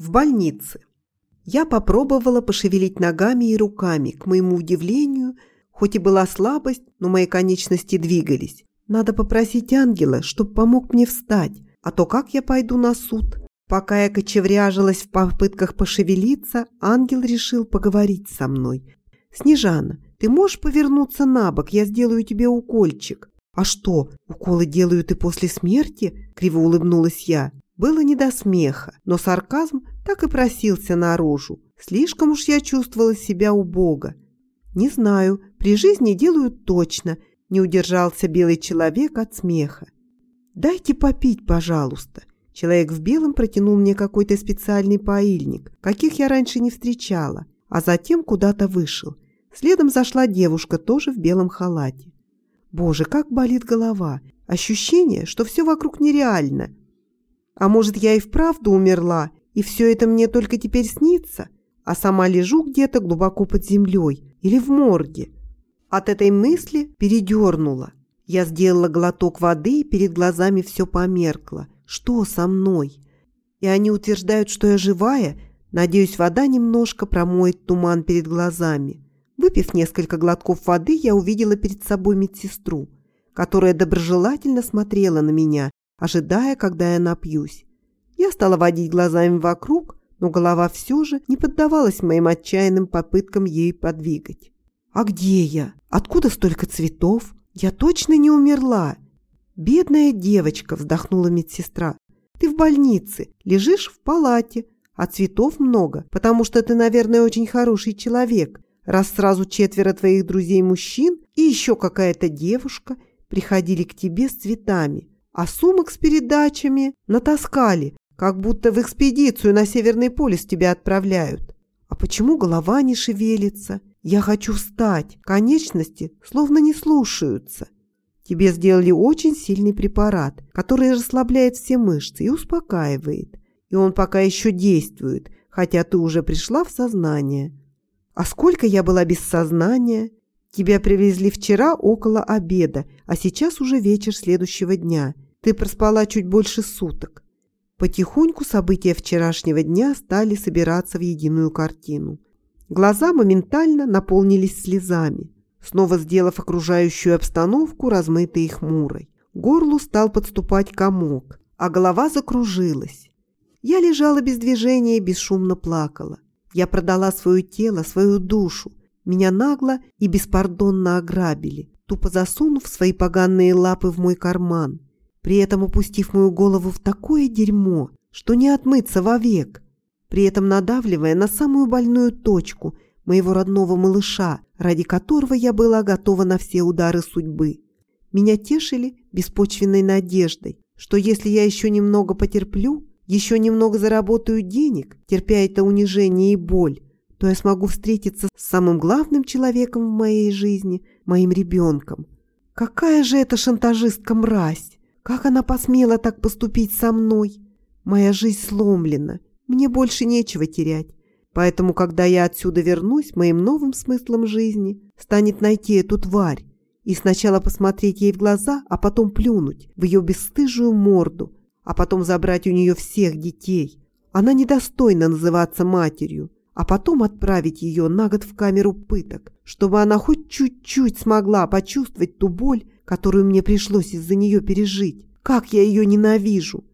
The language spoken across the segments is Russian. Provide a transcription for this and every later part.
В больнице. Я попробовала пошевелить ногами и руками. К моему удивлению, хоть и была слабость, но мои конечности двигались. Надо попросить ангела, чтобы помог мне встать, а то как я пойду на суд? Пока я кочевряжилась в попытках пошевелиться, ангел решил поговорить со мной. «Снежана, ты можешь повернуться на бок? Я сделаю тебе укольчик». «А что, уколы делают и после смерти?» – криво улыбнулась я. Было не до смеха, но сарказм так и просился наружу. Слишком уж я чувствовала себя убого. «Не знаю, при жизни делают точно», – не удержался белый человек от смеха. «Дайте попить, пожалуйста». Человек в белом протянул мне какой-то специальный поильник, каких я раньше не встречала, а затем куда-то вышел. Следом зашла девушка, тоже в белом халате. Боже, как болит голова. Ощущение, что все вокруг нереально. А может, я и вправду умерла, и все это мне только теперь снится, а сама лежу где-то глубоко под землей или в морге. От этой мысли передернула. Я сделала глоток воды, и перед глазами все померкло. Что со мной? И они утверждают, что я живая. Надеюсь, вода немножко промоет туман перед глазами. Выпив несколько глотков воды, я увидела перед собой медсестру, которая доброжелательно смотрела на меня, ожидая, когда я напьюсь. Я стала водить глазами вокруг, но голова все же не поддавалась моим отчаянным попыткам ей подвигать. «А где я? Откуда столько цветов? Я точно не умерла!» «Бедная девочка!» – вздохнула медсестра. «Ты в больнице, лежишь в палате, а цветов много, потому что ты, наверное, очень хороший человек, раз сразу четверо твоих друзей-мужчин и еще какая-то девушка приходили к тебе с цветами, а сумок с передачами натаскали, как будто в экспедицию на Северный полюс тебя отправляют. А почему голова не шевелится? Я хочу встать, конечности словно не слушаются. Тебе сделали очень сильный препарат, который расслабляет все мышцы и успокаивает. И он пока еще действует, хотя ты уже пришла в сознание. А сколько я была без сознания? Тебя привезли вчера около обеда, а сейчас уже вечер следующего дня. Ты проспала чуть больше суток. Потихоньку события вчерашнего дня стали собираться в единую картину. Глаза моментально наполнились слезами, снова сделав окружающую обстановку размытой и хмурой. Горлу стал подступать комок, а голова закружилась. Я лежала без движения и бесшумно плакала. Я продала свое тело, свою душу. Меня нагло и беспардонно ограбили, тупо засунув свои поганые лапы в мой карман, при этом упустив мою голову в такое дерьмо, что не отмыться вовек, при этом надавливая на самую больную точку моего родного малыша, ради которого я была готова на все удары судьбы. Меня тешили беспочвенной надеждой, что если я еще немного потерплю, еще немного заработаю денег, терпя это унижение и боль, то я смогу встретиться с самым главным человеком в моей жизни, моим ребенком. Какая же это шантажистка мразь! Как она посмела так поступить со мной? Моя жизнь сломлена, мне больше нечего терять. Поэтому, когда я отсюда вернусь, моим новым смыслом жизни станет найти эту тварь и сначала посмотреть ей в глаза, а потом плюнуть в ее бесстыжую морду, а потом забрать у нее всех детей. Она недостойна называться матерью, а потом отправить ее на год в камеру пыток, чтобы она хоть чуть-чуть смогла почувствовать ту боль, которую мне пришлось из-за нее пережить. Как я ее ненавижу!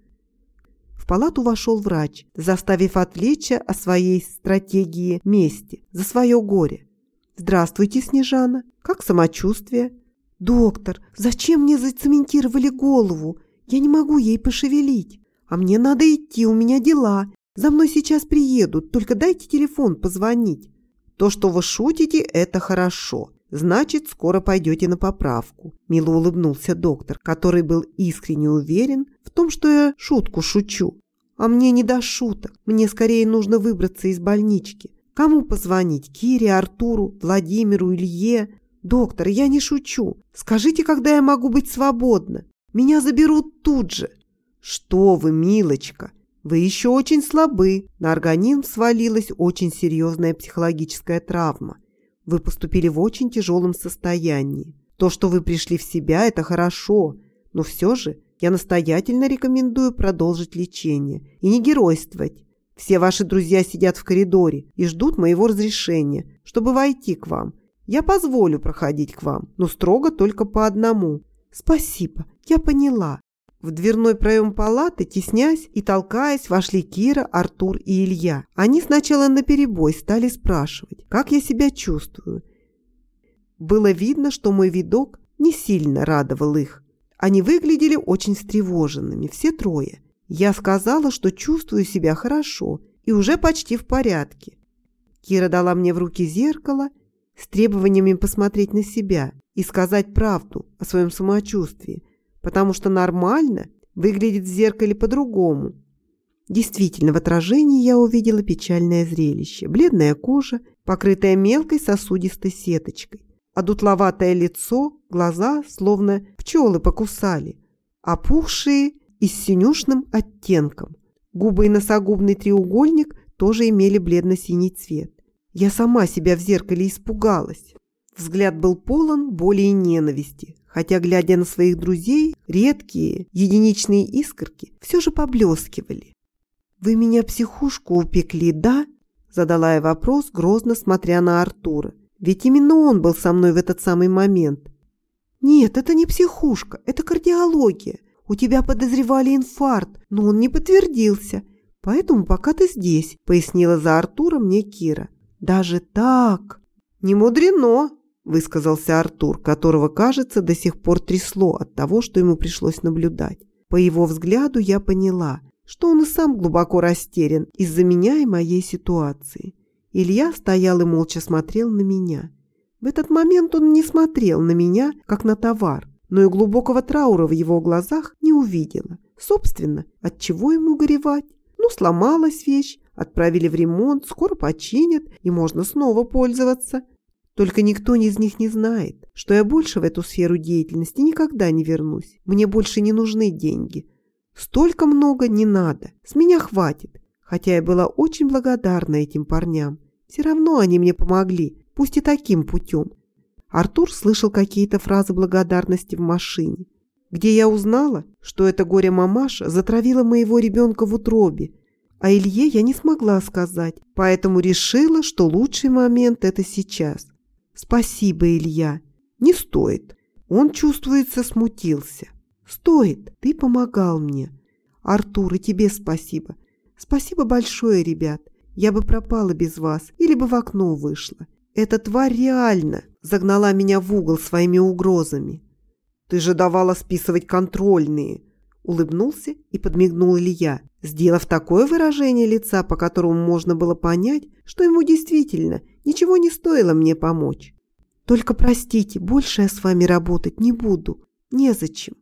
В палату вошел врач, заставив отвлечься о своей стратегии мести за свое горе. «Здравствуйте, Снежана. Как самочувствие?» «Доктор, зачем мне зацементировали голову? Я не могу ей пошевелить. А мне надо идти, у меня дела. За мной сейчас приедут, только дайте телефон позвонить. То, что вы шутите, это хорошо. Значит, скоро пойдете на поправку. Мило улыбнулся доктор, который был искренне уверен в том, что я шутку шучу. А мне не до шуток. Мне скорее нужно выбраться из больнички. Кому позвонить? Кире, Артуру, Владимиру, Илье? Доктор, я не шучу. Скажите, когда я могу быть свободна? Меня заберут тут же. Что вы, милочка, вы еще очень слабы. На организм свалилась очень серьезная психологическая травма. Вы поступили в очень тяжелом состоянии. То, что вы пришли в себя, это хорошо, но все же я настоятельно рекомендую продолжить лечение и не геройствовать. Все ваши друзья сидят в коридоре и ждут моего разрешения, чтобы войти к вам. Я позволю проходить к вам, но строго только по одному. Спасибо, я поняла. В дверной проем палаты, теснясь и толкаясь, вошли Кира, Артур и Илья. Они сначала наперебой стали спрашивать, как я себя чувствую. Было видно, что мой видок не сильно радовал их. Они выглядели очень встревоженными, все трое. Я сказала, что чувствую себя хорошо и уже почти в порядке. Кира дала мне в руки зеркало с требованиями посмотреть на себя и сказать правду о своем самочувствии, потому что нормально выглядит в зеркале по-другому. Действительно, в отражении я увидела печальное зрелище. Бледная кожа, покрытая мелкой сосудистой сеточкой, а дутловатое лицо, глаза, словно пчелы покусали, опухшие и с синюшным оттенком. Губы и носогубный треугольник тоже имели бледно-синий цвет. Я сама себя в зеркале испугалась. Взгляд был полон боли и ненависти, хотя, глядя на своих друзей, редкие, единичные искорки все же поблескивали. «Вы меня психушку упекли, да?» Задала я вопрос, грозно смотря на Артура. Ведь именно он был со мной в этот самый момент. «Нет, это не психушка, это кардиология. У тебя подозревали инфаркт, но он не подтвердился. Поэтому пока ты здесь», — пояснила за Артура мне Кира. «Даже так?» «Не мудрено», — высказался Артур, которого, кажется, до сих пор трясло от того, что ему пришлось наблюдать. По его взгляду я поняла, что он и сам глубоко растерян из-за меня и моей ситуации. Илья стоял и молча смотрел на меня. В этот момент он не смотрел на меня, как на товар, но и глубокого траура в его глазах не увидела. Собственно, от чего ему горевать? Ну, сломалась вещь, отправили в ремонт, скоро починят, и можно снова пользоваться. Только никто из них не знает, что я больше в эту сферу деятельности никогда не вернусь. Мне больше не нужны деньги. Столько много не надо, с меня хватит. Хотя я была очень благодарна этим парням. Все равно они мне помогли, пусть и таким путем. Артур слышал какие-то фразы благодарности в машине, где я узнала, что эта горе-мамаша затравила моего ребенка в утробе, а Илье я не смогла сказать, поэтому решила, что лучший момент – это сейчас. Спасибо, Илья. Не стоит. Он, чувствуется, смутился. Стоит. Ты помогал мне. Артур, и тебе спасибо. Спасибо большое, ребят. Я бы пропала без вас или бы в окно вышла. Эта тварь реально загнала меня в угол своими угрозами. Ты же давала списывать контрольные. Улыбнулся и подмигнул Илья, сделав такое выражение лица, по которому можно было понять, что ему действительно ничего не стоило мне помочь. Только простите, больше я с вами работать не буду. Незачем.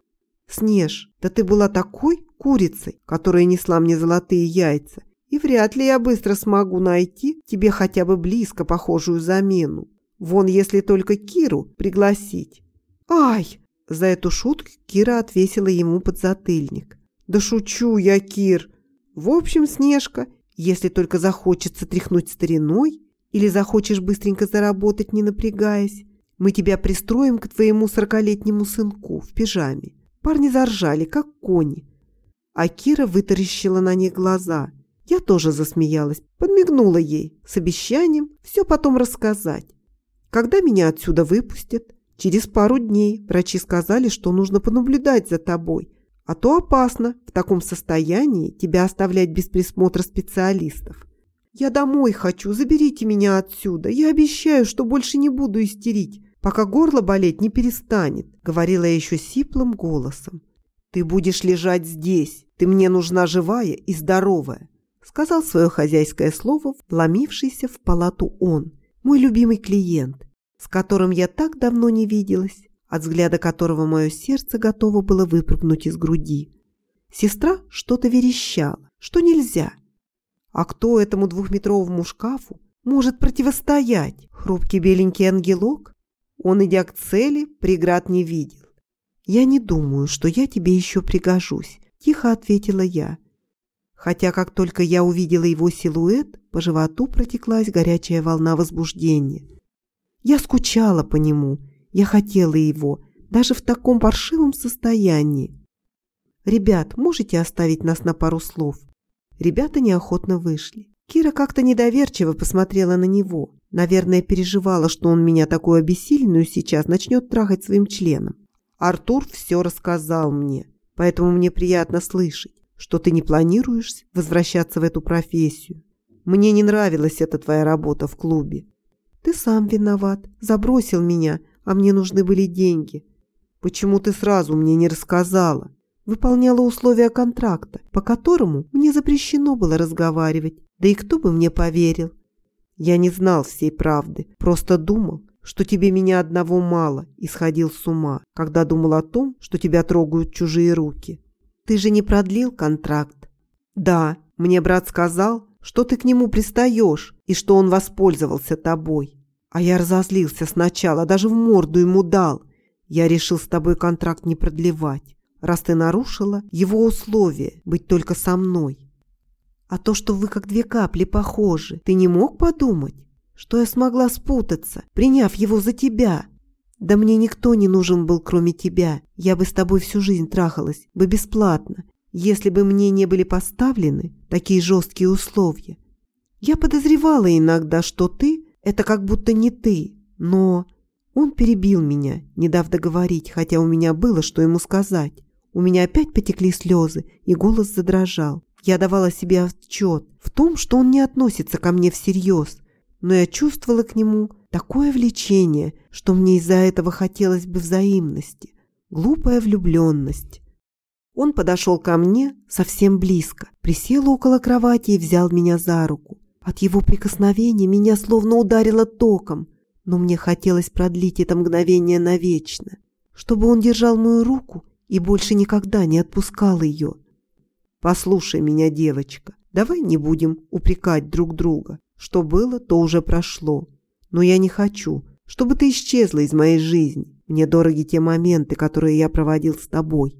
Снеж, да ты была такой курицей, которая несла мне золотые яйца, и вряд ли я быстро смогу найти тебе хотя бы близко похожую замену. Вон, если только Киру пригласить. Ай! За эту шутку Кира отвесила ему подзатыльник. Да шучу я, Кир. В общем, Снежка, если только захочется тряхнуть стариной или захочешь быстренько заработать, не напрягаясь, мы тебя пристроим к твоему сорокалетнему сынку в пижаме. Парни заржали, как кони. А Кира вытаращила на них глаза – я тоже засмеялась, подмигнула ей с обещанием все потом рассказать. Когда меня отсюда выпустят? Через пару дней врачи сказали, что нужно понаблюдать за тобой, а то опасно в таком состоянии тебя оставлять без присмотра специалистов. Я домой хочу, заберите меня отсюда. Я обещаю, что больше не буду истерить, пока горло болеть не перестанет, говорила я еще сиплым голосом. Ты будешь лежать здесь, ты мне нужна живая и здоровая сказал свое хозяйское слово, вломившийся в палату он, мой любимый клиент, с которым я так давно не виделась, от взгляда которого мое сердце готово было выпрыгнуть из груди. Сестра что-то верещала, что нельзя. А кто этому двухметровому шкафу может противостоять? Хрупкий беленький ангелок? Он, идя к цели, преград не видел. «Я не думаю, что я тебе еще пригожусь», – тихо ответила я хотя как только я увидела его силуэт, по животу протеклась горячая волна возбуждения. Я скучала по нему, я хотела его, даже в таком паршивом состоянии. «Ребят, можете оставить нас на пару слов?» Ребята неохотно вышли. Кира как-то недоверчиво посмотрела на него. Наверное, переживала, что он меня такую обессиленную сейчас начнет трахать своим членом. Артур все рассказал мне, поэтому мне приятно слышать, что ты не планируешь возвращаться в эту профессию. Мне не нравилась эта твоя работа в клубе. Ты сам виноват, забросил меня, а мне нужны были деньги. Почему ты сразу мне не рассказала? Выполняла условия контракта, по которому мне запрещено было разговаривать. Да и кто бы мне поверил? Я не знал всей правды, просто думал, что тебе меня одного мало, и сходил с ума, когда думал о том, что тебя трогают чужие руки. Ты же не продлил контракт? Да, мне брат сказал, что ты к нему пристаешь и что он воспользовался тобой. А я разозлился сначала, даже в морду ему дал. Я решил с тобой контракт не продлевать, раз ты нарушила его условия быть только со мной. А то, что вы как две капли похожи, ты не мог подумать, что я смогла спутаться, приняв его за тебя? Да мне никто не нужен был, кроме тебя. Я бы с тобой всю жизнь трахалась, бы бесплатно, если бы мне не были поставлены такие жесткие условия. Я подозревала иногда, что ты – это как будто не ты, но... Он перебил меня, не дав договорить, хотя у меня было, что ему сказать. У меня опять потекли слезы, и голос задрожал. Я давала себе отчет в том, что он не относится ко мне всерьез, но я чувствовала к нему такое влечение, что мне из-за этого хотелось бы взаимности. Глупая влюбленность. Он подошел ко мне совсем близко, присел около кровати и взял меня за руку. От его прикосновения меня словно ударило током, но мне хотелось продлить это мгновение навечно, чтобы он держал мою руку и больше никогда не отпускал ее. Послушай меня, девочка, давай не будем упрекать друг друга. Что было, то уже прошло. Но я не хочу, чтобы ты исчезла из моей жизни. Мне дороги те моменты, которые я проводил с тобой.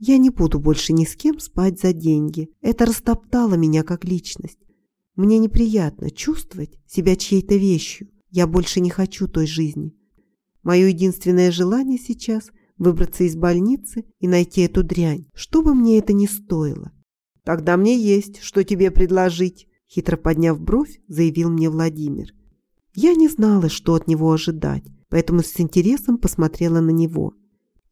Я не буду больше ни с кем спать за деньги. Это растоптало меня как личность. Мне неприятно чувствовать себя чьей-то вещью. Я больше не хочу той жизни. Мое единственное желание сейчас выбраться из больницы и найти эту дрянь, что бы мне это ни стоило. «Тогда мне есть, что тебе предложить», — хитро подняв бровь, заявил мне Владимир. Я не знала, что от него ожидать, поэтому с интересом посмотрела на него.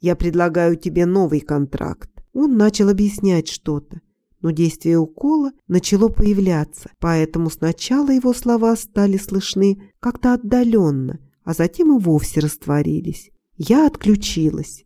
«Я предлагаю тебе новый контракт». Он начал объяснять что-то, но действие укола начало появляться, поэтому сначала его слова стали слышны как-то отдаленно, а затем и вовсе растворились. Я отключилась.